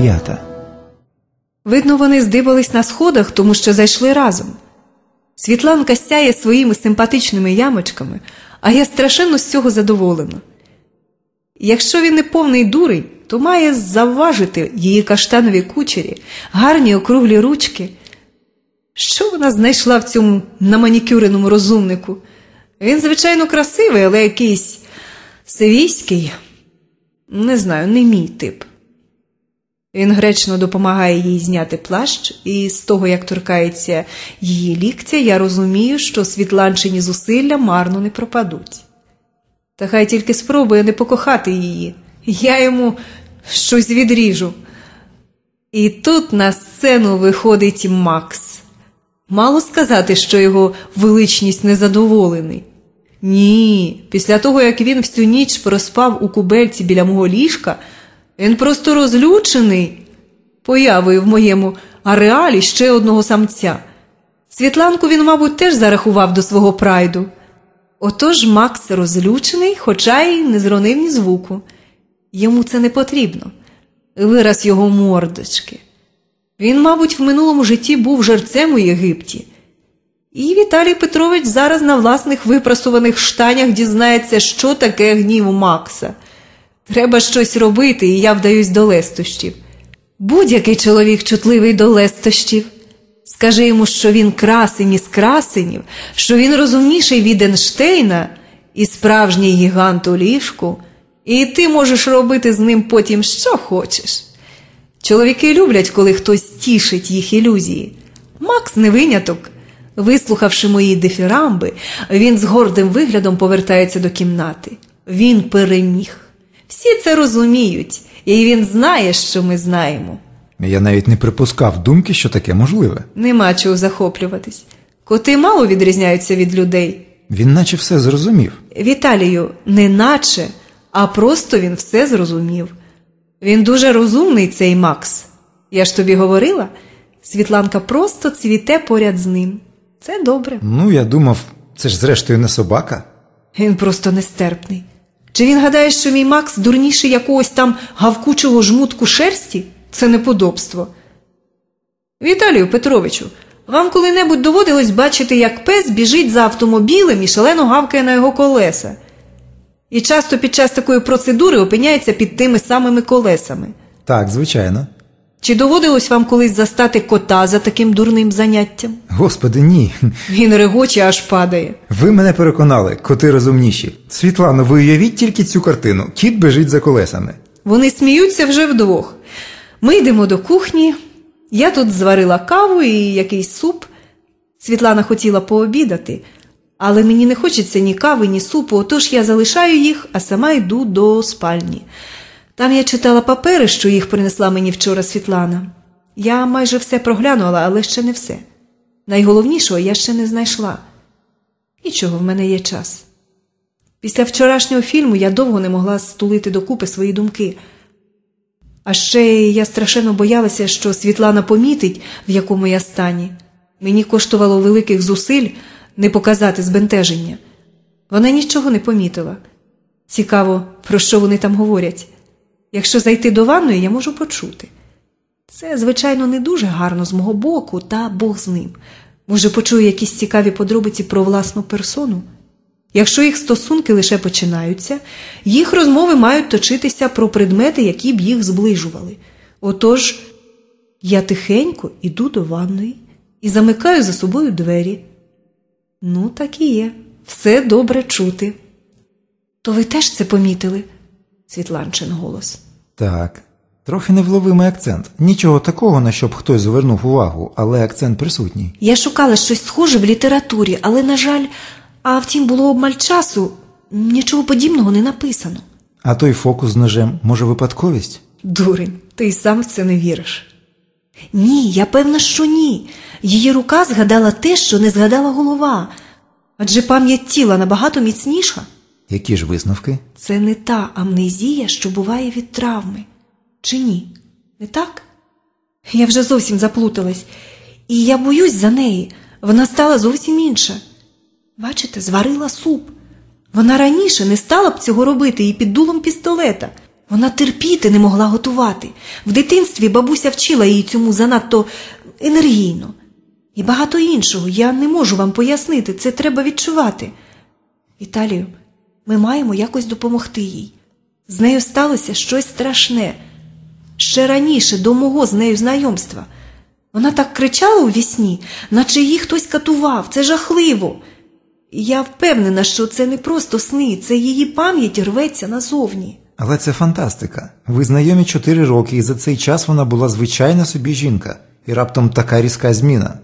п'ята. Видно, вони здибались на сходах, тому що зайшли разом. Світланка сяє своїми симпатичними ямочками, а я страшенно з цього задоволена. Якщо він не повний дурень, то має завважити її каштанові кучері, гарні округлі ручки. Що вона знайшла в цьому наманікюреному розумнику? Він, звичайно, красивий, але якийсь сивійський. Не знаю, не мій тип. Він гречно допомагає їй зняти плащ, і з того, як торкається її ліктя, я розумію, що світланчині зусилля марно не пропадуть. Та хай тільки спробує не покохати її, я йому щось відріжу. І тут на сцену виходить Макс. Мало сказати, що його величність незадоволений. Ні, після того, як він всю ніч проспав у кубельці біля мого ліжка, він просто розлючений появою в моєму ареалі ще одного самця. Світланку він, мабуть, теж зарахував до свого прайду. Отож Макс розлючений, хоча й не зронив ні звуку. Йому це не потрібно. Вираз його мордочки. Він, мабуть, в минулому житті був жерцем у Єгипті. І Віталій Петрович зараз на власних випрасуваних штанях дізнається, що таке гнів Макса. Треба щось робити, і я вдаюсь до лестощів. Будь-який чоловік чутливий до лестощів. Скажи йому, що він красень із красенів, що він розумніший від Ейнштейна і справжній гігант у ліжку, і ти можеш робити з ним потім що хочеш. Чоловіки люблять, коли хтось тішить їх ілюзії. Макс не виняток. Вислухавши мої дифірамби, він з гордим виглядом повертається до кімнати. Він переміг. Всі це розуміють, і він знає, що ми знаємо. Я навіть не припускав думки, що таке можливе. Нема чого захоплюватись. Коти мало відрізняються від людей. Він наче все зрозумів. Віталію, не наче, а просто він все зрозумів. Він дуже розумний, цей Макс. Я ж тобі говорила, Світланка просто цвіте поряд з ним. Це добре. Ну, я думав, це ж зрештою не собака. Він просто нестерпний. Чи він гадає, що мій Макс дурніший якогось там гавкучого жмутку шерсті? Це неподобство. Віталію Петровичу, вам коли-небудь доводилось бачити, як пес біжить за автомобілем і шалено гавкає на його колеса. І часто під час такої процедури опиняється під тими самими колесами. Так, звичайно. Чи доводилось вам колись застати кота за таким дурним заняттям? Господи, ні. Він регоче аж падає. Ви мене переконали, коти розумніші. Світлано, ви уявіть тільки цю картину. Кіт бежить за колесами. Вони сміються вже вдвох. Ми йдемо до кухні. Я тут зварила каву і якийсь суп. Світлана хотіла пообідати, але мені не хочеться ні кави, ні супу, отож я залишаю їх, а сама йду до спальні. Там я читала папери, що їх принесла мені вчора Світлана. Я майже все проглянула, але ще не все. Найголовнішого я ще не знайшла. Нічого, в мене є час. Після вчорашнього фільму я довго не могла стулити докупи свої думки. А ще я страшенно боялася, що Світлана помітить, в якому я стані. Мені коштувало великих зусиль не показати збентеження. Вона нічого не помітила. Цікаво, про що вони там говорять. Якщо зайти до ванної, я можу почути. Це, звичайно, не дуже гарно з мого боку, та Бог з ним. Може, почую якісь цікаві подробиці про власну персону. Якщо їх стосунки лише починаються, їх розмови мають точитися про предмети, які б їх зближували. Отож, я тихенько іду до ванної і замикаю за собою двері. Ну, так і є. Все добре чути. То ви теж це помітили? Світланчин голос. Так. Трохи невловимий акцент. Нічого такого, на що б хтось звернув увагу, але акцент присутній. Я шукала щось схоже в літературі, але, на жаль, а втім, було обмаль часу, нічого подібного не написано. А той фокус з ножем, може, випадковість? Дурень, ти й сам в це не віриш. Ні, я певна, що ні. Її рука згадала те, що не згадала голова. Адже пам'ять тіла набагато міцніша. Які ж висновки? Це не та амнезія, що буває від травми. Чи ні? Не так? Я вже зовсім заплуталась, і я боюсь за неї. Вона стала зовсім інша. Бачите, зварила суп. Вона раніше не стала б цього робити і під дулом пістолета. Вона терпіти не могла готувати. В дитинстві бабуся вчила її цьому занадто енергійно. І багато іншого я не можу вам пояснити, це треба відчувати. Віталію, ми маємо якось допомогти їй. З нею сталося щось страшне. Ще раніше, до мого з нею знайомства. Вона так кричала у вісні, наче її хтось катував. Це жахливо. Я впевнена, що це не просто сни, це її пам'ять рветься назовні. Але це фантастика. Ви знайомі чотири роки, і за цей час вона була звичайна собі жінка, і раптом така різка зміна.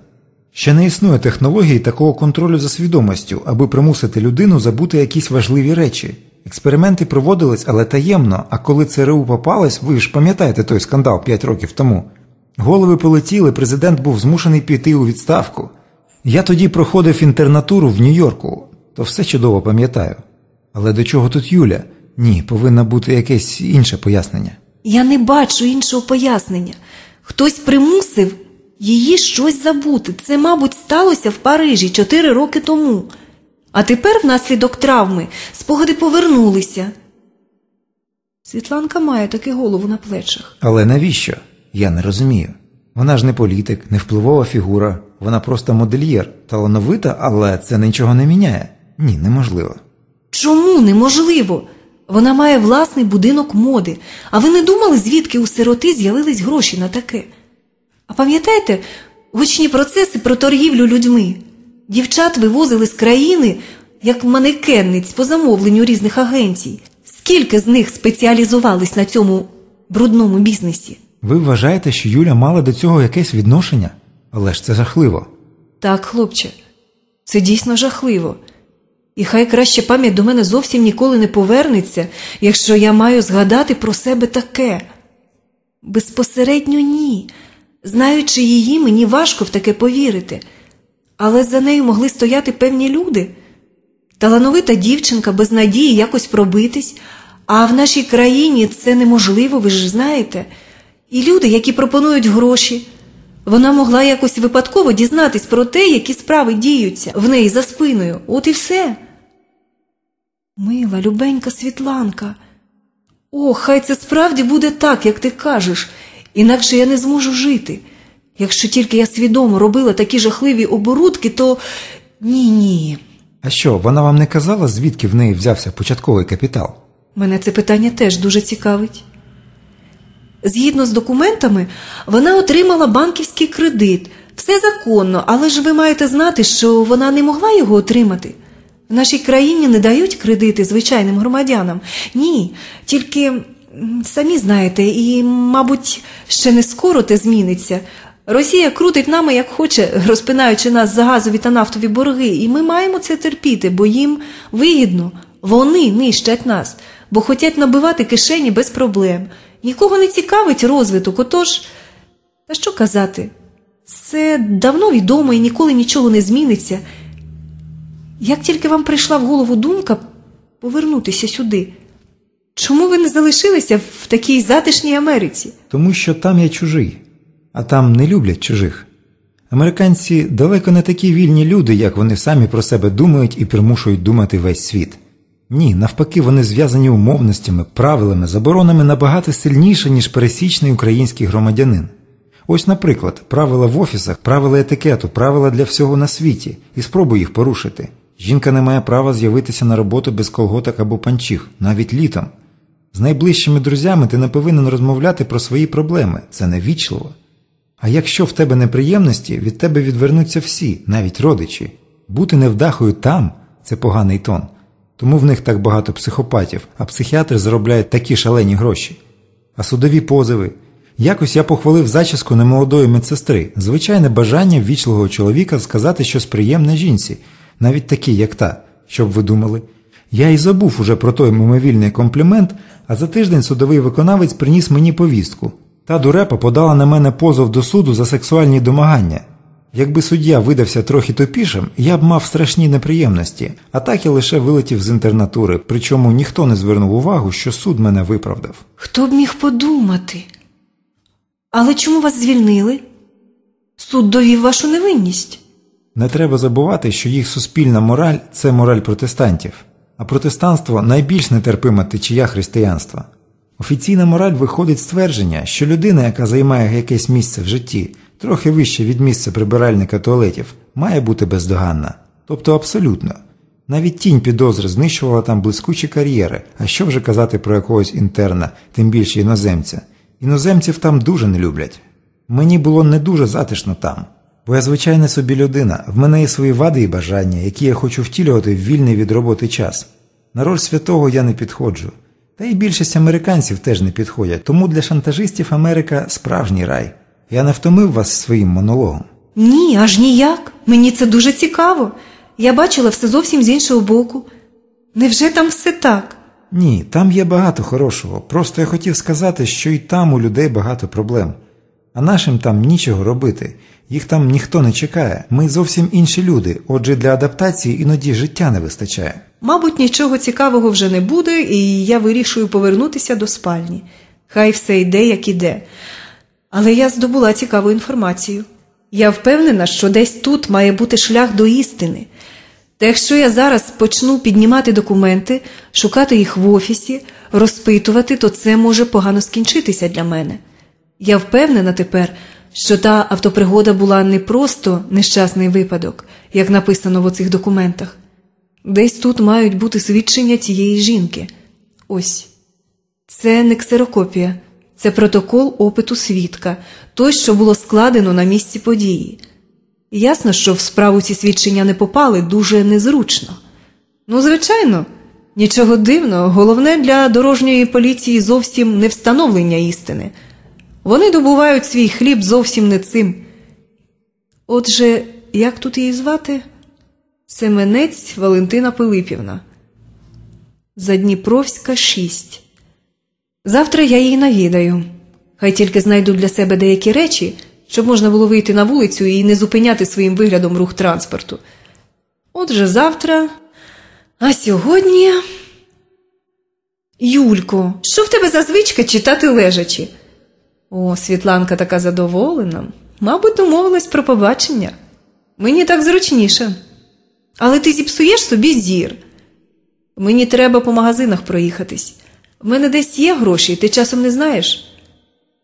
Ще не існує технології такого контролю за свідомістю, аби примусити людину забути якісь важливі речі. Експерименти проводились, але таємно, а коли ЦРУ попалось, ви ж пам'ятаєте той скандал 5 років тому. Голови полетіли, президент був змушений піти у відставку. Я тоді проходив інтернатуру в Нью-Йорку, то все чудово пам'ятаю. Але до чого тут Юля? Ні, повинна бути якесь інше пояснення. Я не бачу іншого пояснення. Хтось примусив її щось забути. Це, мабуть, сталося в Парижі чотири роки тому. А тепер, внаслідок травми, спогади повернулися. Світланка має таки голову на плечах. Але навіщо? Я не розумію. Вона ж не політик, не впливова фігура, вона просто модельєр, талановита, але це нічого не міняє. Ні, неможливо. Чому неможливо? Вона має власний будинок моди. А ви не думали, звідки у сироти з'явились гроші на таке? А пам'ятаєте гучні процеси про торгівлю людьми? Дівчат вивозили з країни як манекенниць по замовленню різних агенцій. Скільки з них спеціалізувались на цьому брудному бізнесі? Ви вважаєте, що Юля мала до цього якесь відношення? Але ж це жахливо. Так, хлопче, це дійсно жахливо. І хай краще пам'ять до мене зовсім ніколи не повернеться, якщо я маю згадати про себе таке. Безпосередньо ні. Знаючи її, мені важко в таке повірити. Але за нею могли стояти певні люди. Талановита дівчинка без надії якось пробитись, а в нашій країні це неможливо, ви ж знаєте. І люди, які пропонують гроші. Вона могла якось випадково дізнатись про те, які справи діються в неї за спиною. От і все. Мила, любенька Світланка. О, хай це справді буде так, як ти кажеш, інакше я не зможу жити. Якщо тільки я свідомо робила такі жахливі оборудки, то ні, ні. А що, вона вам не казала, звідки в неї взявся початковий капітал? Мене це питання теж дуже цікавить. Згідно з документами, вона отримала банківський кредит. Все законно, але ж ви маєте знати, що вона не могла його отримати. В нашій країні не дають кредити звичайним громадянам. Ні, тільки самі знаєте, і, мабуть, ще не скоро те зміниться. Росія крутить нами як хоче, розпинаючи нас за газові та нафтові борги, і ми маємо це терпіти, бо їм вигідно. Вони нищать нас, бо хочуть набивати кишені без проблем. Нікого не цікавить розвиток, отож, та що казати? Це давно відомо і ніколи нічого не зміниться. Як тільки вам прийшла в голову думка повернутися сюди, чому ви не залишилися в такій затишній Америці? Тому що там я чужий, а там не люблять чужих. Американці далеко не такі вільні люди, як вони самі про себе думають і примушують думати весь світ. Ні, навпаки, вони зв'язані умовностями, правилами, заборонами набагато сильніше, ніж пересічний український громадянин. Ось, наприклад, правила в офісах, правила етикету, правила для всього на світі, і спробуй їх порушити. Жінка не має права з'явитися на роботу без колготок або панчіх, навіть літом. З найближчими друзями ти не повинен розмовляти про свої проблеми, це невічливо. А якщо в тебе неприємності, від тебе відвернуться всі, навіть родичі. Бути невдахою там це поганий тон. Тому в них так багато психопатів, а психіатри заробляють такі шалені гроші. А судові позови. Якось я похвалив зачіску немолодої медсестри, звичайне бажання ввічливого чоловіка сказати щось приємне жінці, навіть такій, як та, щоб ви думали. Я й забув уже про той мимовільний комплімент, а за тиждень судовий виконавець приніс мені повістку. Та дурепа подала на мене позов до суду за сексуальні домагання. Якби суддя видався трохи тупішим, я б мав страшні неприємності, а так я лише вилетів з інтернатури, причому ніхто не звернув увагу, що суд мене виправдав. Хто б міг подумати? Але чому вас звільнили? Суд довів вашу невинність. Не треба забувати, що їх суспільна мораль це мораль протестантів, а протестанство найбільш нетерпима течія християнства. Офіційна мораль виходить з твердження, що людина, яка займає якесь місце в житті, трохи вище від місця прибиральника туалетів, має бути бездоганна, тобто абсолютно. Навіть тінь підозри знищувала там блискучі кар'єри, а що вже казати про якогось інтерна, тим більше іноземця. Іноземців там дуже не люблять. Мені було не дуже затишно там, бо я звичайна собі людина, в мене є свої вади і бажання, які я хочу втілювати в вільний від роботи час. На роль святого я не підходжу. Та й більшість американців теж не підходять, тому для шантажистів Америка справжній рай. Я не втомив вас своїм монологом. Ні, аж ніяк. Мені це дуже цікаво. Я бачила все зовсім з іншого боку. Невже там все так? Ні, там є багато хорошого. Просто я хотів сказати, що і там у людей багато проблем. А нашим там нічого робити. Їх там ніхто не чекає. Ми зовсім інші люди, отже, для адаптації іноді життя не вистачає. Мабуть, нічого цікавого вже не буде, і я вирішую повернутися до спальні. Хай все йде, як іде. Але я здобула цікаву інформацію. Я впевнена, що десь тут має бути шлях до істини. Та якщо я зараз почну піднімати документи, шукати їх в офісі, розпитувати, то це може погано скінчитися для мене. Я впевнена тепер, що та автопригода була не просто нещасний випадок, як написано в оцих документах. Десь тут мають бути свідчення цієї жінки. Ось. Це не ксерокопія, це протокол опиту свідка, той, що було складено на місці події. Ясно, що в справу ці свідчення не попали дуже незручно. Ну, звичайно, нічого дивного, головне для дорожньої поліції зовсім не встановлення істини. Вони добувають свій хліб зовсім не цим. Отже, як тут її звати? Семенець Валентина Пилипівна. Задніпровська 6. Завтра я її навідаю. Хай тільки знайду для себе деякі речі, щоб можна було вийти на вулицю і не зупиняти своїм виглядом рух транспорту. Отже, завтра. А сьогодні. Юлько, що в тебе за звичка читати лежачи? О, Світланка така задоволена. Мабуть, домовилась про побачення. Мені так зручніше. Але ти зіпсуєш собі зір. Мені треба по магазинах проїхатись. В мене десь є гроші, ти часом не знаєш?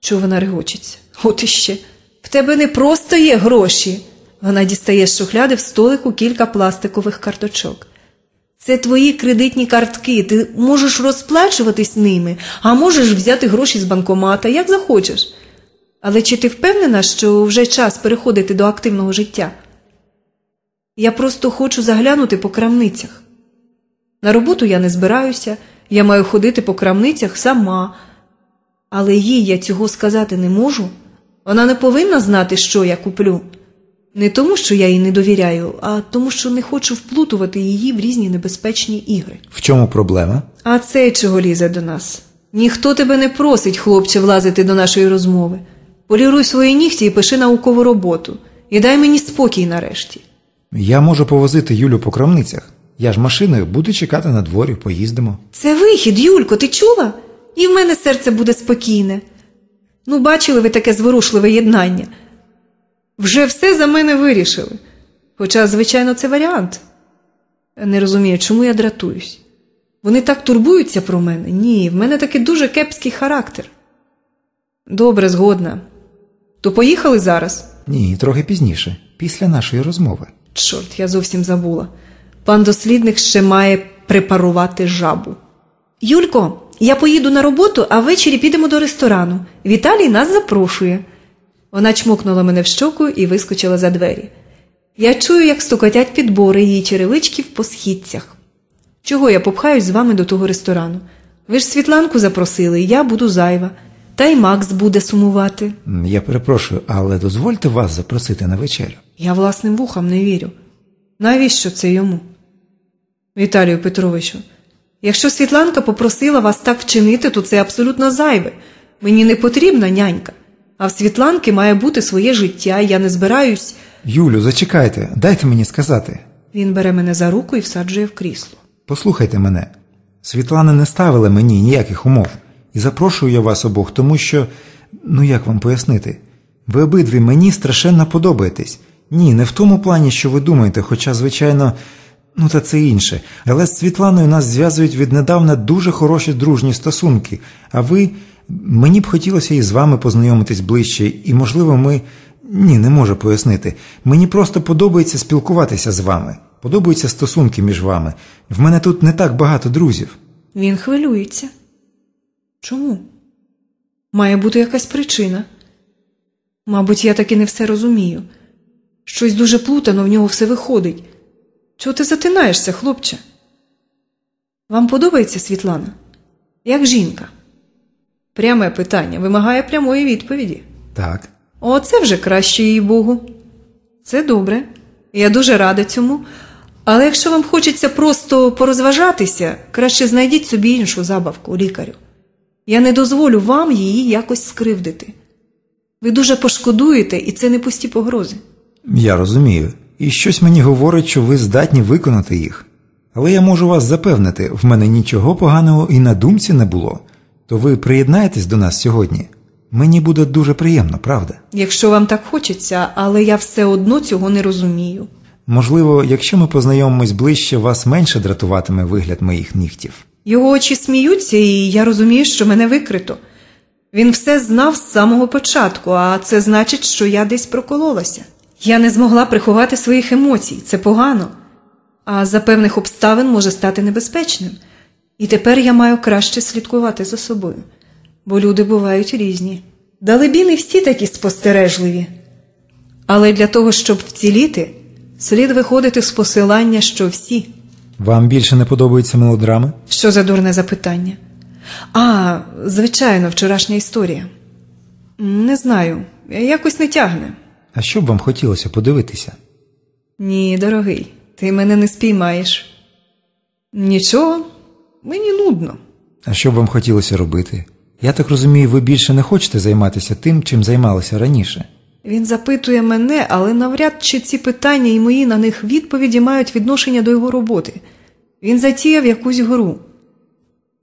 Чого вона регочеться? От іще. В тебе не просто є гроші. Вона дістає з шухляди в столику кілька пластикових карточок. Це твої кредитні картки, ти можеш розплачуватись ними, а можеш взяти гроші з банкомата, як захочеш. Але чи ти впевнена, що вже час переходити до активного життя? Я просто хочу заглянути по крамницях. На роботу я не збираюся, я маю ходити по крамницях сама, але їй я цього сказати не можу. Вона не повинна знати, що я куплю. Не тому, що я їй не довіряю, а тому, що не хочу вплутувати її в різні небезпечні ігри. В чому проблема? А це чого лізе до нас? Ніхто тебе не просить, хлопче, влазити до нашої розмови. Поліруй свої нігті і пиши наукову роботу. І дай мені спокій нарешті. Я можу повозити Юлю по крамницях. Я ж машиною буду чекати на дворі, поїздимо. Це вихід, Юлько, ти чула? І в мене серце буде спокійне. Ну, бачили ви таке зворушливе єднання. Вже все за мене вирішили. Хоча, звичайно, це варіант. Не розумію, чому я дратуюсь. Вони так турбуються про мене. Ні, в мене таки дуже кепський характер. Добре, згодна. То поїхали зараз? Ні, трохи пізніше, після нашої розмови. Чорт, я зовсім забула. Пан дослідник ще має препарувати жабу. Юлько, я поїду на роботу, а ввечері підемо до ресторану. Віталій нас запрошує. Вона чмокнула мене в щоку і вискочила за двері. Я чую, як стукотять підбори її черевичків по східцях. Чого я попхаюсь з вами до того ресторану? Ви ж Світланку запросили, я буду зайва. Та й Макс буде сумувати. Я перепрошую, але дозвольте вас запросити на вечерю. Я власним вухам не вірю. Навіщо це йому? Віталію Петровичу, якщо Світланка попросила вас так вчинити, то це абсолютно зайве. Мені не потрібна нянька. А в Світланки має бути своє життя, я не збираюсь. Юлю, зачекайте, дайте мені сказати. Він бере мене за руку і всаджує в крісло. Послухайте мене. Світлана не ставила мені ніяких умов. І запрошую я вас обох, тому що, ну як вам пояснити, ви обидві мені страшенно подобаєтесь. Ні, не в тому плані, що ви думаєте, хоча, звичайно, Ну, та це інше. Але з Світланою нас зв'язують віднедавна дуже хороші дружні стосунки. А ви. Мені б хотілося і з вами познайомитись ближче, і, можливо, ми. Ні, не можу пояснити. Мені просто подобається спілкуватися з вами. Подобаються стосунки між вами. В мене тут не так багато друзів. Він хвилюється. Чому? Має бути якась причина. Мабуть, я таки не все розумію. Щось дуже плутано в нього все виходить. Чого ти затинаєшся, хлопче? Вам подобається Світлана? Як жінка? Пряме питання вимагає прямої відповіді. Так. Оце вже краще їй Богу. Це добре. Я дуже рада цьому. Але якщо вам хочеться просто порозважатися, краще знайдіть собі іншу забавку, лікарю. Я не дозволю вам її якось скривдити. Ви дуже пошкодуєте, і це не пусті погрози. Я розумію. І щось мені говорить, що ви здатні виконати їх. Але я можу вас запевнити, в мене нічого поганого і на думці не було. То ви приєднаєтесь до нас сьогодні? Мені буде дуже приємно, правда? Якщо вам так хочеться, але я все одно цього не розумію. Можливо, якщо ми познайомимось ближче, вас менше дратуватиме вигляд моїх нігтів. Його очі сміються, і я розумію, що мене викрито. Він все знав з самого початку, а це значить, що я десь прокололася. Я не змогла приховати своїх емоцій, це погано. А за певних обставин може стати небезпечним. І тепер я маю краще слідкувати за собою, бо люди бувають різні. Далебі не всі такі спостережливі. Але для того, щоб вціліти, слід виходити з посилання, що всі. Вам більше не подобаються мелодрами? Що за дурне запитання? А, звичайно, вчорашня історія. Не знаю, якось не тягне. А що б вам хотілося подивитися? Ні, дорогий, ти мене не спіймаєш. Нічого, мені нудно. А що б вам хотілося робити? Я так розумію, ви більше не хочете займатися тим, чим займалися раніше. Він запитує мене, але навряд чи ці питання і мої на них відповіді мають відношення до його роботи. Він затіяв якусь гру.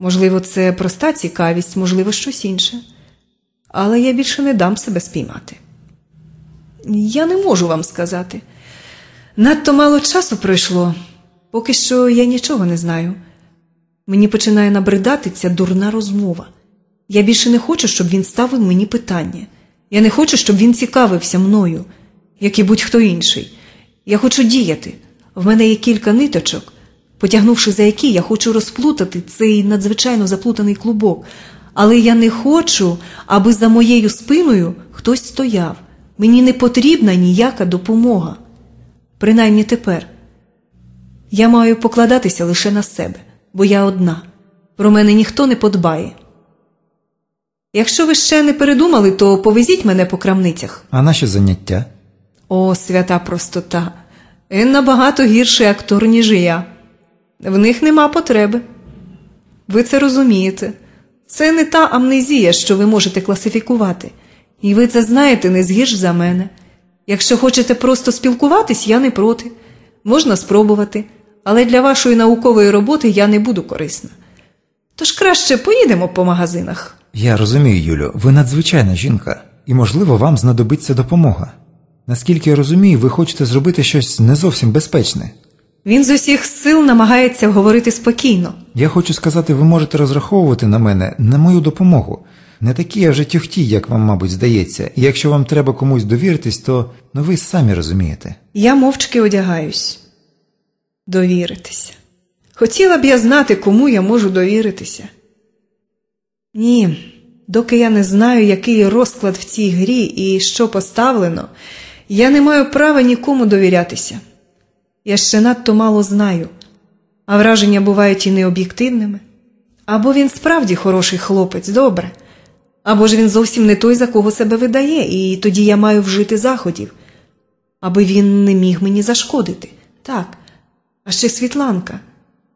Можливо, це проста цікавість, можливо, щось інше. Але я більше не дам себе спіймати. Я не можу вам сказати. Надто мало часу пройшло, поки що я нічого не знаю. Мені починає набридати ця дурна розмова. Я більше не хочу, щоб він ставив мені питання. Я не хочу, щоб він цікавився мною, як і будь-хто інший. Я хочу діяти. В мене є кілька ниточок, потягнувши за які я хочу розплутати цей надзвичайно заплутаний клубок. Але я не хочу, аби за моєю спиною хтось стояв. Мені не потрібна ніяка допомога. Принаймні тепер. Я маю покладатися лише на себе, бо я одна. Про мене ніхто не подбає. Якщо ви ще не передумали, то повезіть мене по крамницях. А наші заняття? О, свята простота. Він набагато гірший актор, ніж я. В них нема потреби. Ви це розумієте. Це не та амнезія, що ви можете класифікувати. І ви це знаєте не згірш за мене. Якщо хочете просто спілкуватись, я не проти. Можна спробувати, але для вашої наукової роботи я не буду корисна. Тож краще поїдемо по магазинах. Я розумію, Юлю, ви надзвичайна жінка, і, можливо, вам знадобиться допомога. Наскільки я розумію, ви хочете зробити щось не зовсім безпечне. Він з усіх сил намагається говорити спокійно. Я хочу сказати, ви можете розраховувати на мене, на мою допомогу. Не такі я вже тюхті, як вам, мабуть, здається, і якщо вам треба комусь довіритись, то ну, ви самі розумієте. Я мовчки одягаюсь. Довіритися. Хотіла б я знати, кому я можу довіритися. Ні, доки я не знаю, який розклад в цій грі і що поставлено, я не маю права нікому довірятися. Я ще надто мало знаю, а враження бувають і необ'єктивними. Або він справді хороший хлопець, добре, або ж він зовсім не той, за кого себе видає, і тоді я маю вжити заходів, аби він не міг мені зашкодити. Так, а ще Світланка.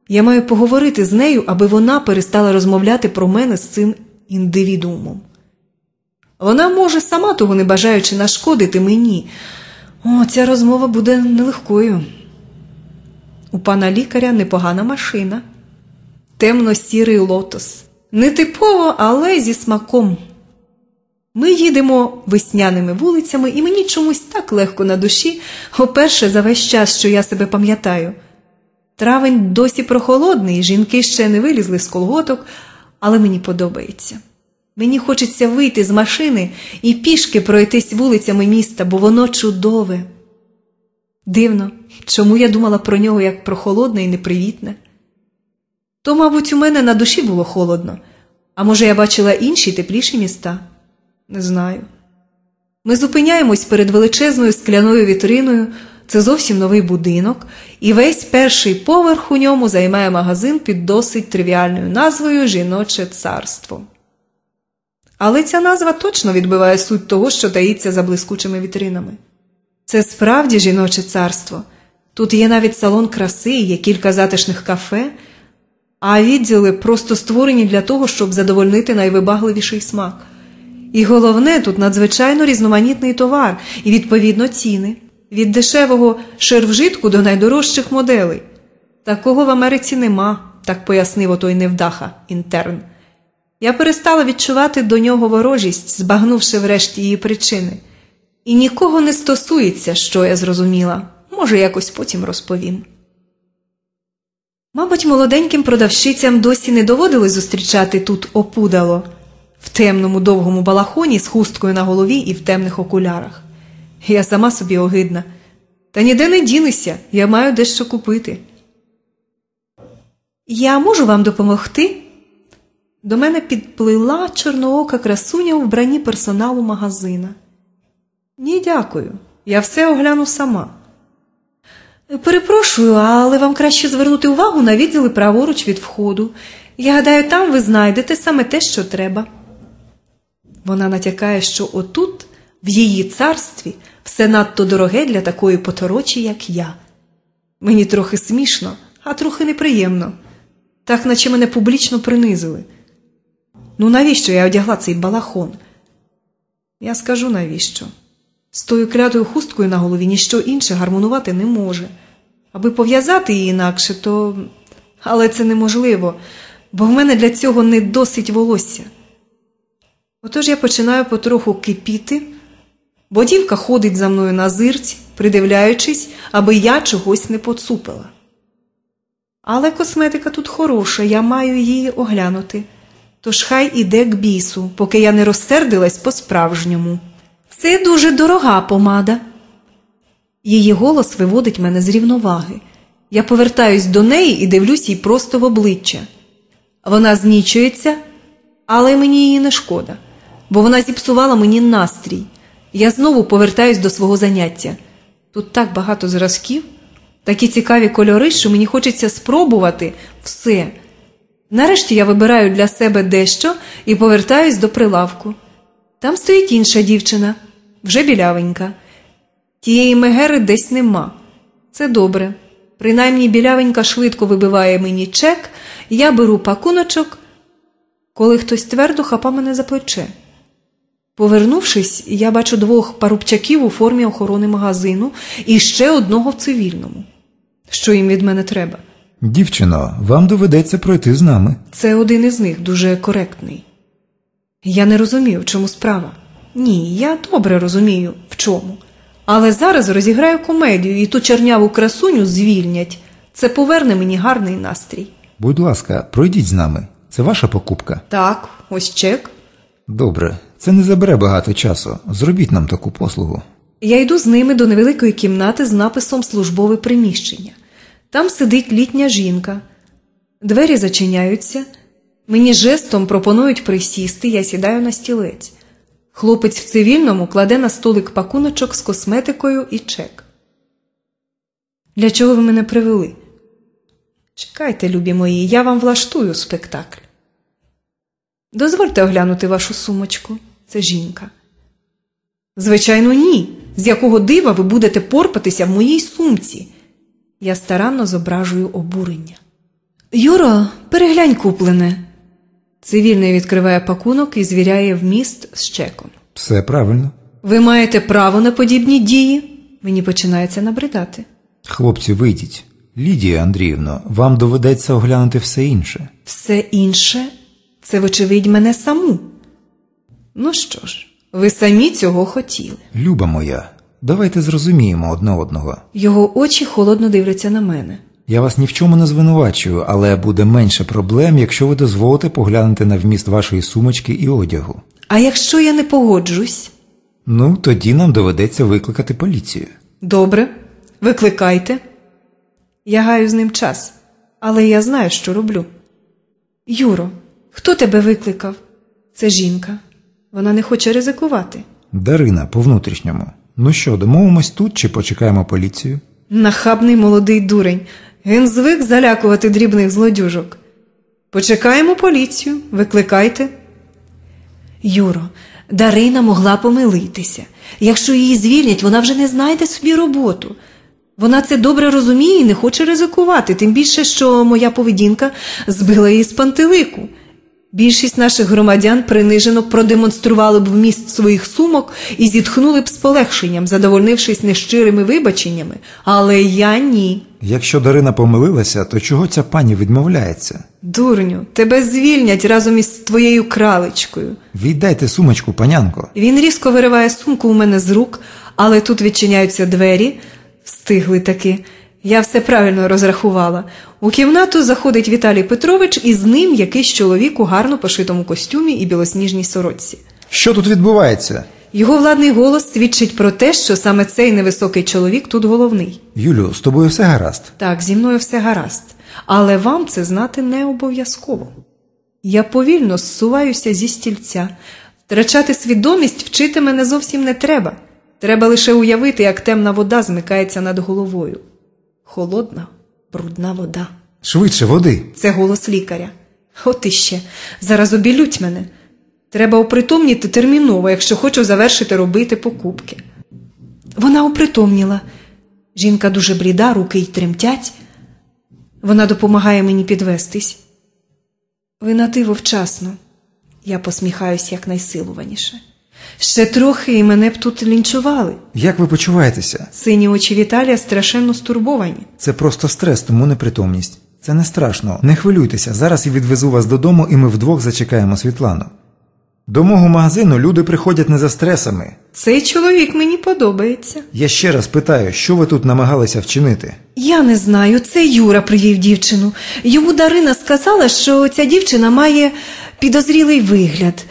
Я маю поговорити з нею, аби вона перестала розмовляти про мене з цим індивідуумом. Вона може сама того не бажаючи нашкодити мені. О, ця розмова буде нелегкою. У пана лікаря непогана машина, темно-сірий лотос. Нетипово, але зі смаком. Ми їдемо весняними вулицями, і мені чомусь так легко на душі, оперше за весь час, що я себе пам'ятаю. Травень досі прохолодний, жінки ще не вилізли з колготок, але мені подобається. Мені хочеться вийти з машини і пішки пройтись вулицями міста, бо воно чудове. Дивно, чому я думала про нього як про холодне і непривітне. То, мабуть, у мене на душі було холодно, а може, я бачила інші тепліші міста? Не знаю. Ми зупиняємось перед величезною скляною вітриною, це зовсім новий будинок, і весь перший поверх у ньому займає магазин під досить тривіальною назвою Жіноче царство. Але ця назва точно відбиває суть того, що таїться за блискучими вітринами. Це справді жіноче царство. Тут є навіть салон краси, є кілька затишних кафе, а відділи просто створені для того, щоб задовольнити найвибагливіший смак. І головне, тут надзвичайно різноманітний товар і, відповідно, ціни від дешевого шервжитку до найдорожчих моделей. Такого в Америці нема, так пояснив отой невдаха інтерн. Я перестала відчувати до нього ворожість, збагнувши врешті її причини. І нікого не стосується, що я зрозуміла. Може, якось потім розповім. Мабуть, молоденьким продавщицям досі не доводилось зустрічати тут опудало в темному довгому балахоні з хусткою на голові і в темних окулярах. Я сама собі огидна. Та ніде не дінуся, я маю дещо купити. Я можу вам допомогти? До мене підплила чорноока красуня у вбранні персоналу магазина. Ні, дякую. Я все огляну сама. Перепрошую, але вам краще звернути увагу на відділи праворуч від входу. Я гадаю, там ви знайдете саме те, що треба. Вона натякає, що отут, в її царстві, все надто дороге для такої поторочі, як я. Мені трохи смішно, а трохи неприємно, так наче мене публічно принизили. Ну, навіщо я одягла цей балахон? Я скажу навіщо. З тою клятою хусткою на голові ніщо інше гармонувати не може. Аби пов'язати її інакше, то. Але це неможливо, бо в мене для цього не досить волосся. Отож я починаю потроху кипіти, бо дівка ходить за мною на зирць, придивляючись, аби я чогось не поцупила. Але косметика тут хороша, я маю її оглянути. Тож хай іде к бісу, поки я не розсердилась по-справжньому. Це дуже дорога помада. Її голос виводить мене з рівноваги. Я повертаюсь до неї і дивлюсь їй просто в обличчя. Вона знічується, але мені її не шкода, бо вона зіпсувала мені настрій. Я знову повертаюсь до свого заняття. Тут так багато зразків, такі цікаві кольори, що мені хочеться спробувати все. Нарешті я вибираю для себе дещо і повертаюсь до прилавку. Там стоїть інша дівчина, вже білявенька. Тієї мегери десь нема. Це добре. Принаймні білявенька швидко вибиває мені чек, я беру пакуночок, коли хтось твердо хапа мене за плече. Повернувшись, я бачу двох парубчаків у формі охорони магазину і ще одного в цивільному. Що їм від мене треба? Дівчино, вам доведеться пройти з нами. Це один із них дуже коректний. Я не розумію, в чому справа. Ні, я добре розумію, в чому. Але зараз розіграю комедію і ту черняву красуню звільнять. Це поверне мені гарний настрій. Будь ласка, пройдіть з нами. Це ваша покупка. Так, ось чек. Добре, це не забере багато часу. Зробіть нам таку послугу. Я йду з ними до невеликої кімнати з написом Службове приміщення. Там сидить літня жінка. Двері зачиняються. Мені жестом пропонують присісти, я сідаю на стілець. Хлопець в цивільному кладе на столик пакуночок з косметикою і чек. Для чого ви мене привели? Чекайте, любі мої, я вам влаштую спектакль. Дозвольте оглянути вашу сумочку. Це жінка. Звичайно, ні. З якого дива ви будете порпатися в моїй сумці? Я старанно зображую обурення. Юро, переглянь куплене. Цивільний відкриває пакунок і звіряє вміст з чеком. Все правильно. Ви маєте право на подібні дії? Мені починається набридати. Хлопці, вийдіть. Лідія Андріївно, вам доведеться оглянути все інше. Все інше це, вочевидь, мене саму. Ну що ж, ви самі цього хотіли. Люба моя, давайте зрозуміємо одне одного. Його очі холодно дивляться на мене. Я вас ні в чому не звинувачую, але буде менше проблем, якщо ви дозволите поглянути на вміст вашої сумочки і одягу. А якщо я не погоджусь? Ну, тоді нам доведеться викликати поліцію. Добре, викликайте. Я гаю з ним час, але я знаю, що роблю. Юро, хто тебе викликав? Це жінка. Вона не хоче ризикувати. Дарина, по внутрішньому. Ну що, домовимось тут чи почекаємо поліцію? Нахабний молодий дурень. Він звик залякувати дрібних злодюжок. Почекаємо поліцію, викликайте. Юро, Дарина могла помилитися. Якщо її звільнять, вона вже не знайде собі роботу. Вона це добре розуміє і не хоче ризикувати, тим більше, що моя поведінка збила її з пантелику. Більшість наших громадян принижено продемонстрували б вміст своїх сумок і зітхнули б з полегшенням, задовольнившись нещирими вибаченнями, але я ні. Якщо Дарина помилилася, то чого ця пані відмовляється? Дурню, тебе звільнять разом із твоєю кралечкою. Віддайте сумочку, панянко. Він різко вириває сумку у мене з рук, але тут відчиняються двері. Встигли таки. Я все правильно розрахувала. У кімнату заходить Віталій Петрович і з ним якийсь чоловік у гарно пошитому костюмі і білосніжній сорочці. Що тут відбувається? Його владний голос свідчить про те, що саме цей невисокий чоловік тут головний. Юлю, з тобою все гаразд. Так, зі мною все гаразд, але вам це знати не обов'язково. Я повільно зсуваюся зі стільця. Втрачати свідомість вчити мене зовсім не треба. Треба лише уявити, як темна вода змикається над головою. Холодна, брудна вода. Швидше води. Це голос лікаря. От іще. Зараз обілють мене. Треба опритомніти терміново, якщо хочу завершити робити покупки. Вона опритомніла. Жінка дуже бліда, руки й тремтять. Вона допомагає мені підвестись. Ви на диво вчасно. Я посміхаюсь якнайсилуваніше. Ще трохи і мене б тут лінчували. Як ви почуваєтеся? Сині очі Віталія страшенно стурбовані. Це просто стрес, тому непритомність. Це не страшно. Не хвилюйтеся. Зараз я відвезу вас додому, і ми вдвох зачекаємо Світлану. До мого магазину люди приходять не за стресами. Цей чоловік мені подобається. Я ще раз питаю, що ви тут намагалися вчинити? Я не знаю, це Юра привів дівчину. Йому Дарина сказала, що ця дівчина має підозрілий вигляд.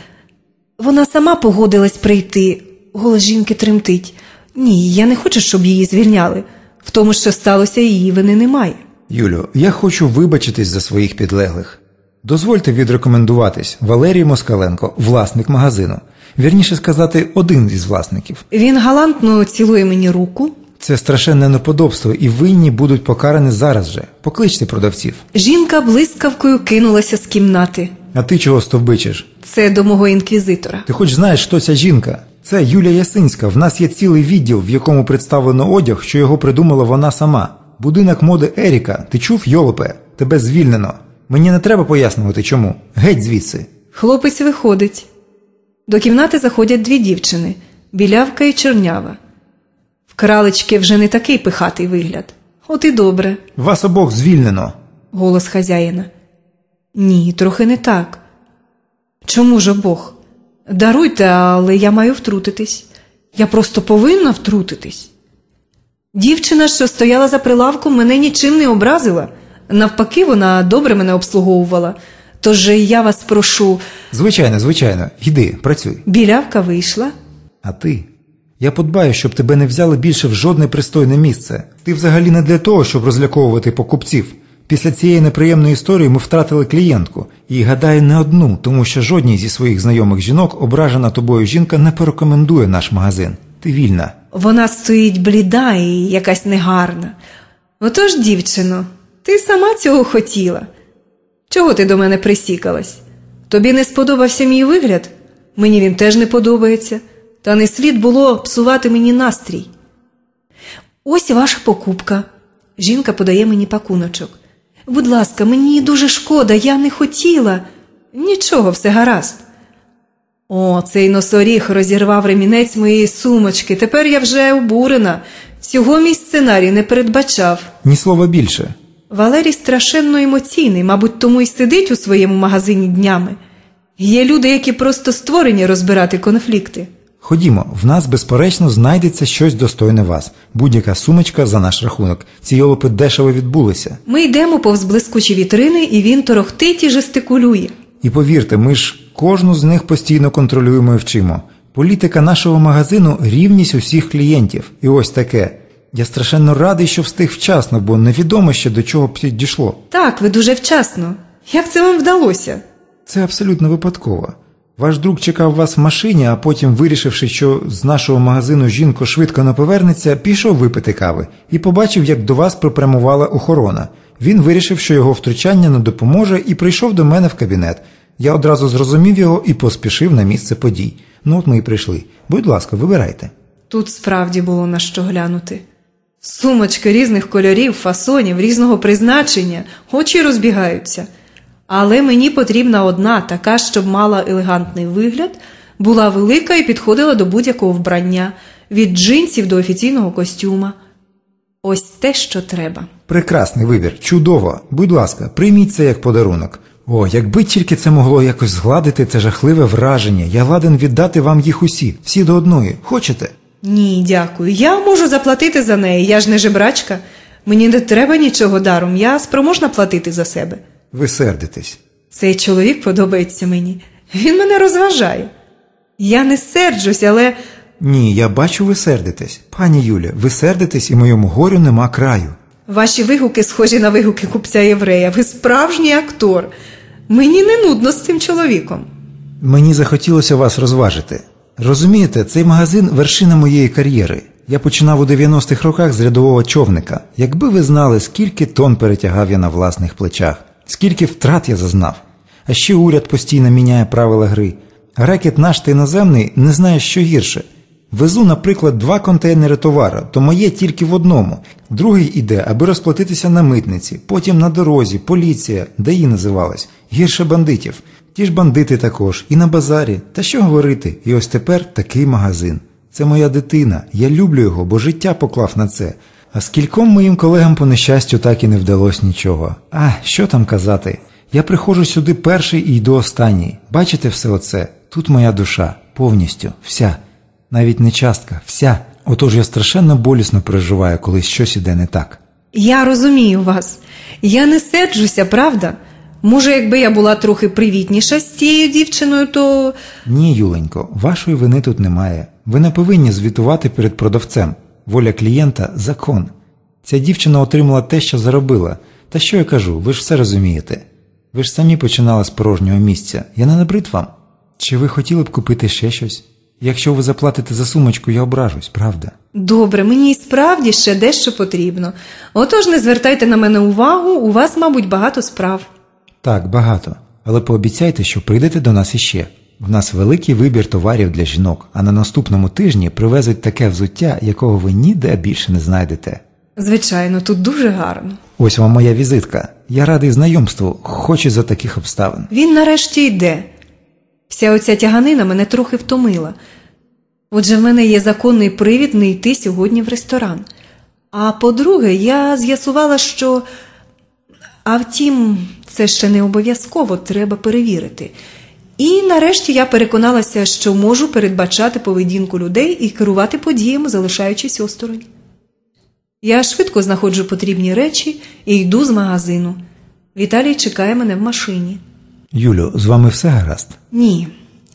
Вона сама погодилась прийти. Голос жінки тремтить. Ні, я не хочу, щоб її звільняли. В тому, що сталося, її вини немає. Юлю, я хочу вибачитись за своїх підлеглих. Дозвольте відрекомендуватись Валерій Москаленко, власник магазину. Вірніше сказати, один із власників. Він галантно цілує мені руку. Це страшенне неподобство, і винні будуть покарані зараз же. Покличте продавців. Жінка блискавкою кинулася з кімнати. А ти чого стовбичиш? Це до мого інквізитора. Ти хоч знаєш, хто ця жінка? Це Юлія Ясинська. В нас є цілий відділ, в якому представлено одяг, що його придумала вона сама. Будинок моди Еріка. Ти чув, Йолопе? Тебе звільнено. Мені не треба пояснювати чому. Геть звідси. Хлопець виходить. До кімнати заходять дві дівчини білявка і чорнява. В кралечки вже не такий пихатий вигляд. От і добре, Вас обох звільнено. голос хазяїна. Ні, трохи не так. Чому ж обох? Даруйте, але я маю втрутитись. Я просто повинна втрутитись. Дівчина, що стояла за прилавком, мене нічим не образила. Навпаки, вона добре мене обслуговувала. Тож я вас прошу, Звичайно, звичайно. Йди, працюй. білявка вийшла. А ти? Я подбаю, щоб тебе не взяли більше в жодне пристойне місце. Ти взагалі не для того, щоб розляковувати покупців. Після цієї неприємної історії ми втратили клієнтку. І гадаю, не одну, тому що жодній зі своїх знайомих жінок ображена тобою жінка не порекомендує наш магазин. Ти вільна. Вона стоїть бліда і якась негарна. Отож, дівчино, ти сама цього хотіла. Чого ти до мене присікалась? Тобі не сподобався мій вигляд? Мені він теж не подобається, та не слід було псувати мені настрій. Ось ваша покупка. Жінка подає мені пакуночок. Будь ласка, мені дуже шкода, я не хотіла. Нічого, все гаразд. О, цей носоріг розірвав ремінець моєї сумочки. Тепер я вже обурена. Цього мій сценарій не передбачав. Ні слова більше. Валерій страшенно емоційний, мабуть, тому й сидить у своєму магазині днями. Є люди, які просто створені розбирати конфлікти. Ходімо, в нас, безперечно, знайдеться щось достойне вас. Будь-яка сумочка за наш рахунок. Ці йолопи дешево відбулися. Ми йдемо повз блискучі вітрини, і він торохтить і жестикулює. І повірте, ми ж кожну з них постійно контролюємо і вчимо. Політика нашого магазину рівність усіх клієнтів. І ось таке. Я страшенно радий, що встиг вчасно, бо невідомо ще до чого б дійшло. Так, ви дуже вчасно. Як це вам вдалося? Це абсолютно випадково. Ваш друг чекав вас в машині, а потім, вирішивши, що з нашого магазину жінка швидко не повернеться, пішов випити кави і побачив, як до вас припрямувала охорона. Він вирішив, що його втручання не допоможе, і прийшов до мене в кабінет. Я одразу зрозумів його і поспішив на місце подій. Ну от ми і прийшли. Будь ласка, вибирайте. Тут справді було на що глянути. Сумочки різних кольорів, фасонів, різного призначення, очі розбігаються. Але мені потрібна одна, така, щоб мала елегантний вигляд, була велика і підходила до будь-якого вбрання, від джинсів до офіційного костюма. Ось те, що треба. Прекрасний вибір, чудово. Будь ласка, прийміть це як подарунок. О, якби тільки це могло якось згладити це жахливе враження, я ладен віддати вам їх усі, всі до одної. Хочете? Ні, дякую. Я можу заплатити за неї, я ж не жебрачка. Мені не треба нічого даром, я спроможна платити за себе. Ви сердитесь. Цей чоловік подобається мені. Він мене розважає. Я не серджусь, але Ні, я бачу, ви сердитесь. Пані Юля, ви сердитесь і моєму горю нема краю. ваші вигуки схожі на вигуки купця єврея. Ви справжній актор. Мені не нудно з цим чоловіком. Мені захотілося вас розважити. Розумієте, цей магазин вершина моєї кар'єри. Я починав у 90-х роках з рядового човника. Якби ви знали, скільки тонн перетягав я на власних плечах, скільки втрат я зазнав. А ще уряд постійно міняє правила гри. Рекет наш та іноземний не знає, що гірше. Везу, наприклад, два контейнери товара, то моє тільки в одному. Другий іде, аби розплатитися на митниці, потім на дорозі, поліція, де її називалась, гірше бандитів. Ті ж бандити також, і на базарі. Та що говорити? І ось тепер такий магазин. Це моя дитина. Я люблю його, бо життя поклав на це. А скільком моїм колегам по нещастю так і не вдалося нічого. А, що там казати? Я приходжу сюди перший і йду останній. Бачите все оце? Тут моя душа, повністю, вся. Навіть не частка, вся. Отож я страшенно болісно переживаю, коли щось іде не так. Я розумію вас. Я не серджуся, правда? Може, якби я була трохи привітніша з цією дівчиною, то. Ні, Юленько, вашої вини тут немає. Ви не повинні звітувати перед продавцем. Воля клієнта закон. Ця дівчина отримала те, що заробила. Та що я кажу, ви ж все розумієте. Ви ж самі починали з порожнього місця. Я не набрид вам. Чи ви хотіли б купити ще щось? Якщо ви заплатите за сумочку, я ображусь, правда? Добре, мені і справді ще дещо потрібно. Отож не звертайте на мене увагу, у вас, мабуть, багато справ. Так, багато. Але пообіцяйте, що прийдете до нас іще. В нас великий вибір товарів для жінок, а на наступному тижні привезуть таке взуття, якого ви ніде більше не знайдете. Звичайно, тут дуже гарно. Ось вам моя візитка. Я радий знайомству, хоч і за таких обставин. Він нарешті йде. Вся оця тяганина мене трохи втомила. Отже, в мене є законний привід не йти сьогодні в ресторан. А по-друге, я з'ясувала, що. А втім, це ще не обов'язково треба перевірити. І нарешті я переконалася, що можу передбачати поведінку людей і керувати подіями, залишаючись осторонь. Я швидко знаходжу потрібні речі і йду з магазину. Віталій чекає мене в машині. Юлю, з вами все гаразд? Ні,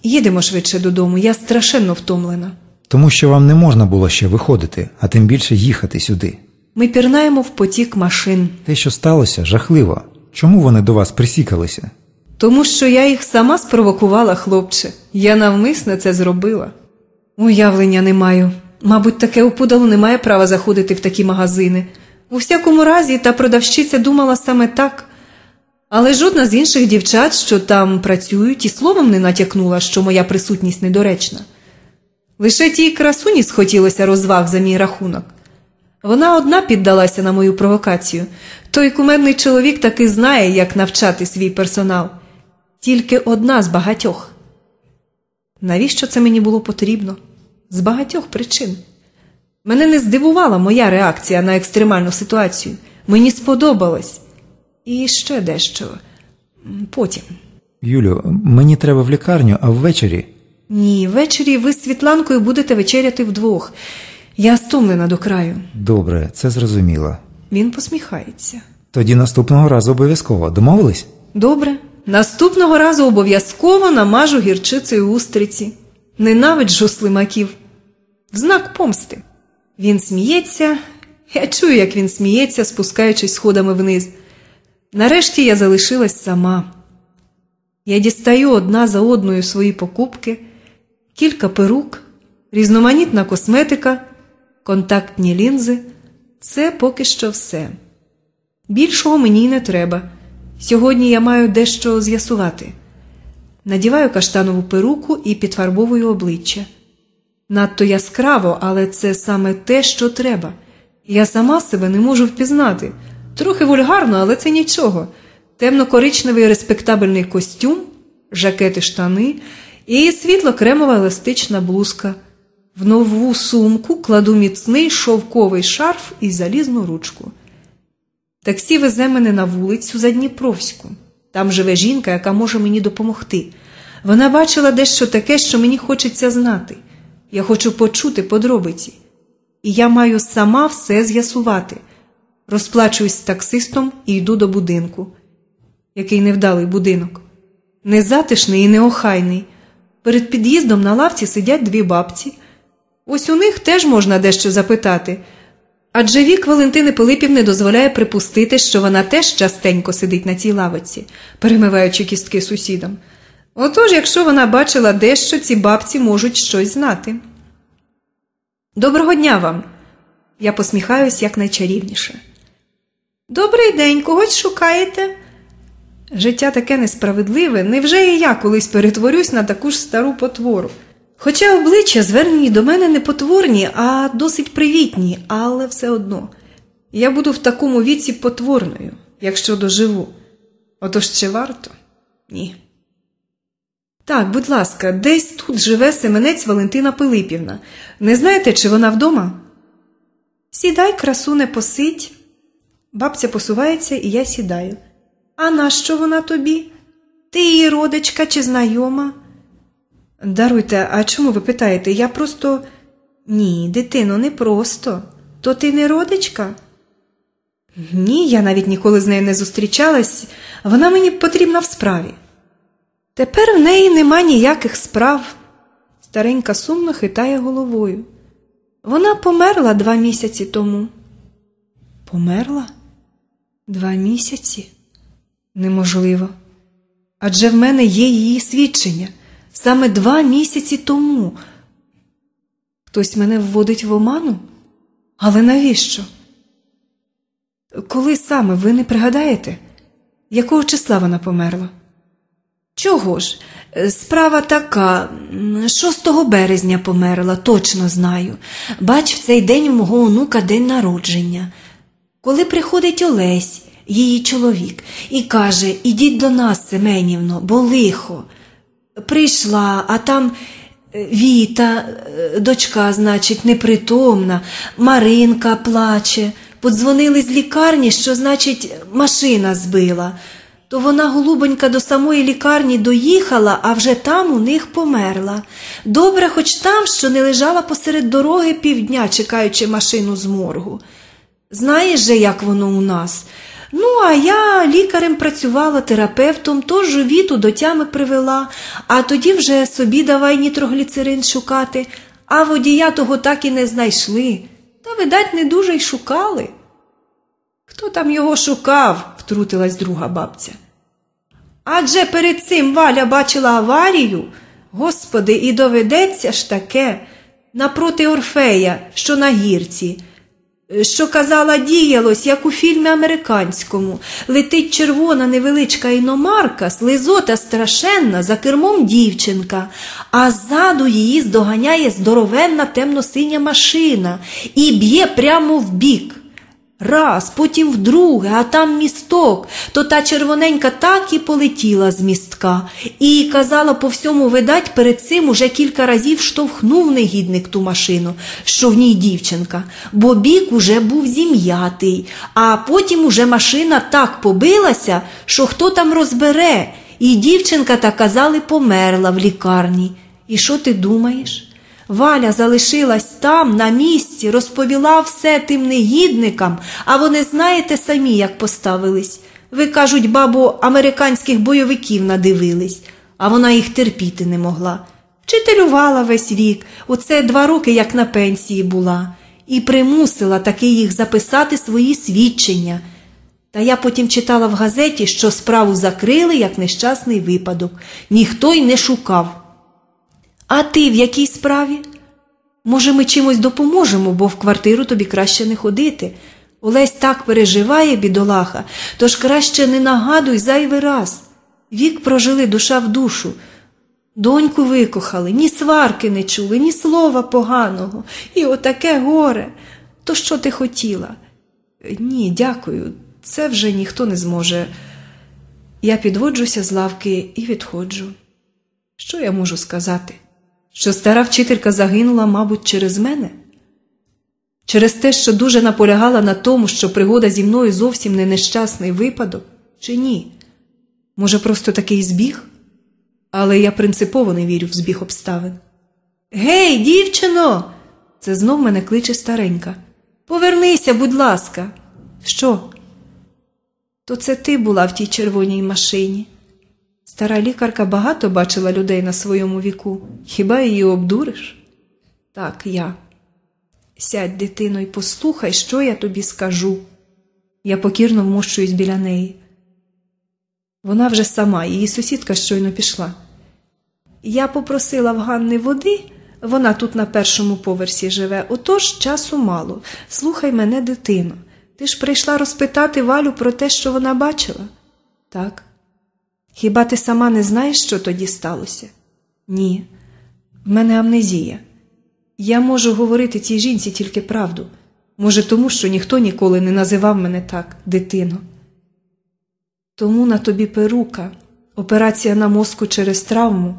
їдемо швидше додому, я страшенно втомлена. Тому що вам не можна було ще виходити, а тим більше їхати сюди. Ми пірнаємо в потік машин, Те, що сталося, жахливо. Чому вони до вас присікалися? Тому що я їх сама спровокувала, хлопче. Я навмисне це зробила. Уявлення не маю. Мабуть, таке опудало не має права заходити в такі магазини. У всякому разі, та продавщиця думала саме так. Але жодна з інших дівчат, що там працюють, і словом не натякнула, що моя присутність недоречна. Лише тій красуні схотілося розваг за мій рахунок. Вона одна піддалася на мою провокацію. Той кумедний чоловік таки знає, як навчати свій персонал. Тільки одна з багатьох. Навіщо це мені було потрібно? З багатьох причин. Мене не здивувала моя реакція на екстремальну ситуацію. Мені сподобалось. І ще дещо. Потім. Юлю, мені треба в лікарню, а ввечері. Ні, ввечері ви з Світланкою будете вечеряти вдвох. Я стомлена до краю. Добре, це зрозуміло. Він посміхається. Тоді наступного разу обов'язково домовились? Добре. Наступного разу обов'язково намажу гірчицею устриці. Ненавиджу слимаків. В знак помсти. Він сміється. Я чую, як він сміється, спускаючись сходами вниз. Нарешті я залишилась сама. Я дістаю одна за одною свої покупки, кілька перук, різноманітна косметика, контактні лінзи. Це поки що все. Більшого мені не треба. Сьогодні я маю дещо з'ясувати. Надіваю каштанову перуку і підфарбовую обличчя. Надто яскраво, але це саме те, що треба. Я сама себе не можу впізнати. Трохи вульгарно, але це нічого. Темно-коричневий респектабельний костюм, жакети штани і світло-кремова еластична блузка. В нову сумку кладу міцний шовковий шарф і залізну ручку. Таксі везе мене на вулицю Задніпровську. Там живе жінка, яка може мені допомогти. Вона бачила дещо таке, що мені хочеться знати. Я хочу почути подробиці. І я маю сама все з'ясувати. Розплачуюсь з таксистом і йду до будинку. Який невдалий будинок. Незатишний і неохайний. Перед під'їздом на лавці сидять дві бабці. Ось у них теж можна дещо запитати. Адже вік Валентини Пилипівни дозволяє припустити, що вона теж частенько сидить на цій лавиці, перемиваючи кістки сусідам. Отож, якщо вона бачила дещо, ці бабці можуть щось знати. Доброго дня вам! Я посміхаюсь якнайчарівніше. Добрий день, когось шукаєте? Життя таке несправедливе, невже і я колись перетворюсь на таку ж стару потвору? Хоча обличчя звернені до мене не потворні, а досить привітні, але все одно. Я буду в такому віці потворною, якщо доживу. Отож чи варто? Ні. Так, будь ласка, десь тут живе семенець Валентина Пилипівна. Не знаєте, чи вона вдома? Сідай, красу, не посидь. Бабця посувається, і я сідаю. А нащо вона тобі? Ти її родичка чи знайома? Даруйте, а чому ви питаєте? Я просто. Ні, дитино, не просто. То ти не родичка? Ні, я навіть ніколи з нею не зустрічалась, вона мені потрібна в справі. Тепер в неї нема ніяких справ. Старенька сумно хитає головою. Вона померла два місяці тому. Померла? Два місяці? Неможливо. Адже в мене є її свідчення саме два місяці тому. Хтось мене вводить в оману? Але навіщо? Коли саме ви не пригадаєте, якого числа вона померла? Чого ж? Справа така, 6 березня померла, точно знаю. Бач, в цей день у мого онука день народження. Коли приходить Олесь, її чоловік, і каже Ідіть до нас, Семенівно, бо лихо. Прийшла, а там Віта, дочка, значить, непритомна, Маринка плаче. Подзвонили з лікарні, що, значить, машина збила. То вона, голубонька, до самої лікарні доїхала, а вже там у них померла. Добре, хоч там, що не лежала посеред дороги півдня, чекаючи машину з моргу. Знаєш же, як воно у нас? Ну, а я лікарем працювала терапевтом, тож віту до тями привела, а тоді вже собі давай нітрогліцерин шукати, а водія того так і не знайшли. Та, видать, не дуже й шукали. Хто там його шукав? втрутилась друга бабця. Адже перед цим Валя бачила аварію. Господи, і доведеться ж таке напроти Орфея, що на гірці. Що казала, діялось, як у фільмі американському. Летить червона невеличка іномарка, слизота страшенна, за кермом дівчинка, а ззаду її здоганяє здоровенна темно-синя машина і б'є прямо в бік. Раз, потім вдруге, а там місток, то та червоненька так і полетіла з містка, і казала по всьому, видать, перед цим уже кілька разів штовхнув негідник ту машину, що в ній дівчинка, бо бік уже був зім'ятий, а потім уже машина так побилася, що хто там розбере, і дівчинка, та казали, померла в лікарні. І що ти думаєш? Валя залишилась там, на місці, розповіла все тим негідникам, а вони знаєте самі, як поставились. Ви кажуть, бабу, американських бойовиків надивились, а вона їх терпіти не могла. Вчителювала весь вік, оце два роки, як на пенсії була, і примусила таки їх записати свої свідчення. Та я потім читала в газеті, що справу закрили як нещасний випадок, ніхто й не шукав. А ти в якій справі? Може, ми чимось допоможемо, бо в квартиру тобі краще не ходити. Олесь так переживає, бідолаха, тож краще не нагадуй зайвий раз. Вік прожили душа в душу. Доньку викохали, ні сварки не чули, ні слова поганого, і отаке горе. То що ти хотіла? Ні, дякую, це вже ніхто не зможе. Я підводжуся з лавки і відходжу. Що я можу сказати? Що стара вчителька загинула, мабуть, через мене? Через те, що дуже наполягала на тому, що пригода зі мною зовсім не нещасний випадок, чи ні? Може, просто такий збіг? Але я принципово не вірю в збіг обставин. Гей, дівчино! Це знов мене кличе старенька. Повернися, будь ласка. Що? То це ти була в тій червоній машині. Стара лікарка багато бачила людей на своєму віку. Хіба її обдуриш? Так, я. Сядь, дитино, і послухай, що я тобі скажу. Я покірно вмощуюсь біля неї. Вона вже сама, її сусідка щойно пішла. Я попросила в Ганни води, вона тут на першому поверсі живе, отож часу мало. Слухай мене, дитино. Ти ж прийшла розпитати Валю про те, що вона бачила? Так. Хіба ти сама не знаєш, що тоді сталося? Ні. В мене амнезія. Я можу говорити цій жінці тільки правду. Може, тому, що ніхто ніколи не називав мене так, дитино. Тому на тобі перука, операція на мозку через травму.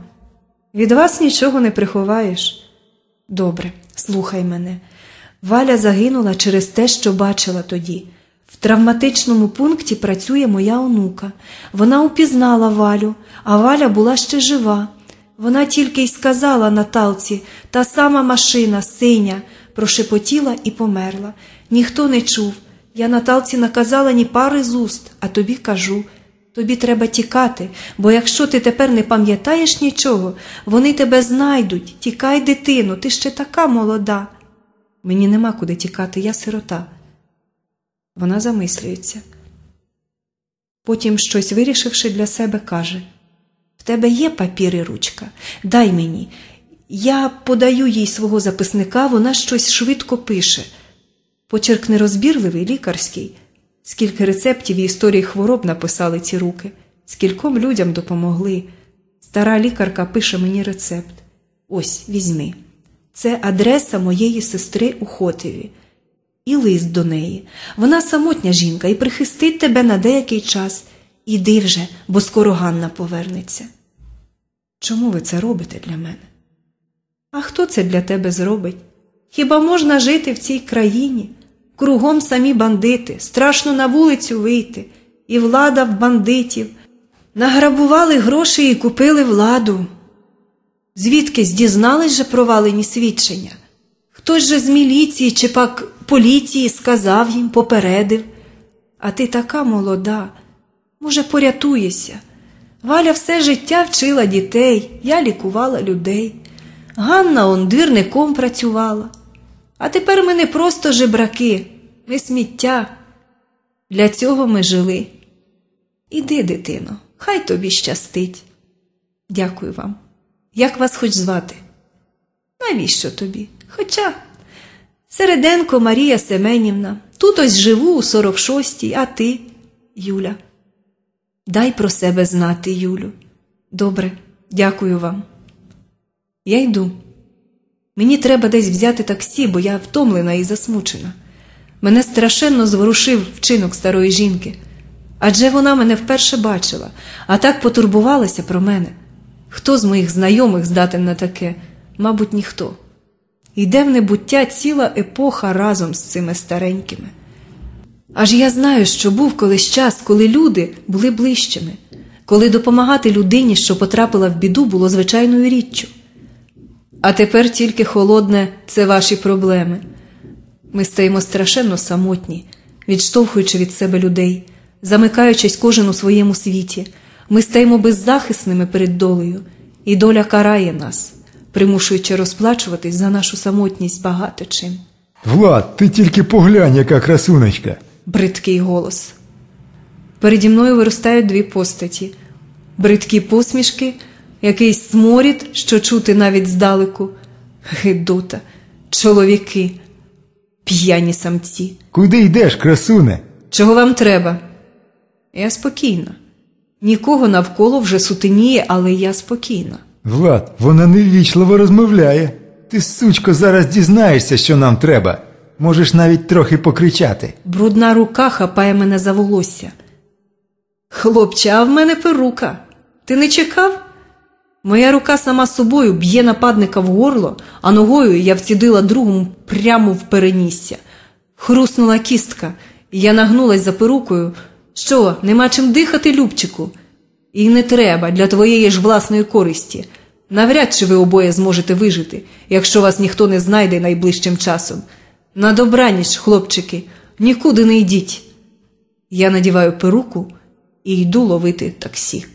Від вас нічого не приховаєш. Добре, слухай мене. Валя загинула через те, що бачила тоді. В травматичному пункті працює моя онука. Вона упізнала Валю, а Валя була ще жива. Вона тільки й сказала Наталці та сама машина, синя, прошепотіла і померла. Ніхто не чув. Я Наталці наказала ні пари з уст, а тобі кажу. Тобі треба тікати, бо якщо ти тепер не пам'ятаєш нічого, вони тебе знайдуть. Тікай, дитину, ти ще така молода. Мені нема куди тікати, я сирота. Вона замислюється. Потім, щось вирішивши для себе, каже В тебе є папір і ручка? Дай мені. Я подаю їй свого записника, вона щось швидко пише. Почерк нерозбірливий, лікарський. Скільки рецептів і історій хвороб написали ці руки, скільком людям допомогли. Стара лікарка пише мені рецепт. Ось, візьми. Це адреса моєї сестри у Хотеві. І лист до неї. Вона самотня жінка і прихистить тебе на деякий час. Іди вже, бо скоро Ганна повернеться. Чому ви це робите для мене? А хто це для тебе зробить? Хіба можна жити в цій країні? Кругом самі бандити, страшно на вулицю вийти, і влада в бандитів. Награбували гроші і купили владу. Звідки дізнались же провалені свідчення? Хтось же з міліції чи пак поліції сказав їм, попередив. А ти така молода, може, порятуєшся. Валя все життя вчила дітей, я лікувала людей. Ганна он двірником працювала. А тепер ми не просто жебраки, ми сміття. Для цього ми жили. Іди, дитино, хай тобі щастить. Дякую вам. Як вас хоч звати? Навіщо тобі? Хоча Середенко Марія Семенівна, тут ось живу у 46-й, а ти, Юля. Дай про себе знати, Юлю. Добре, дякую вам. Я йду. Мені треба десь взяти таксі, бо я втомлена і засмучена. Мене страшенно зворушив вчинок старої жінки. Адже вона мене вперше бачила, а так потурбувалася про мене. Хто з моїх знайомих здатен на таке? Мабуть, ніхто. Йде в небуття ціла епоха разом з цими старенькими. Аж я знаю, що був колись час, коли люди були ближчими, коли допомагати людині, що потрапила в біду, було звичайною річчю. А тепер тільки холодне це ваші проблеми. Ми стаємо страшенно самотні, відштовхуючи від себе людей, замикаючись кожен у своєму світі. Ми стаємо беззахисними перед долею, і доля карає нас, примушуючи розплачуватись за нашу самотність багато чим. Влад, ти тільки поглянь, яка красунечка. Бридкий голос. Переді мною виростають дві постаті: бридкі посмішки, якийсь сморід, що чути навіть здалеку, гидота, чоловіки, п'яні самці. Куди йдеш, красуне? Чого вам треба? Я спокійна. Нікого навколо вже сутеніє, але я спокійна. Влад, вона неввічливо розмовляє. Ти, сучко, зараз дізнаєшся, що нам треба. Можеш навіть трохи покричати. Брудна рука хапає мене за волосся. Хлопче, а в мене перука. Ти не чекав? Моя рука сама собою б'є нападника в горло, а ногою я вцідила другому прямо в перенісся. Хруснула кістка, і я нагнулась за перукою. Що, нема чим дихати, Любчику? І не треба для твоєї ж власної користі. Навряд чи ви обоє зможете вижити, якщо вас ніхто не знайде найближчим часом. На добраніч, хлопчики, нікуди не йдіть. Я надіваю перуку і йду ловити таксі.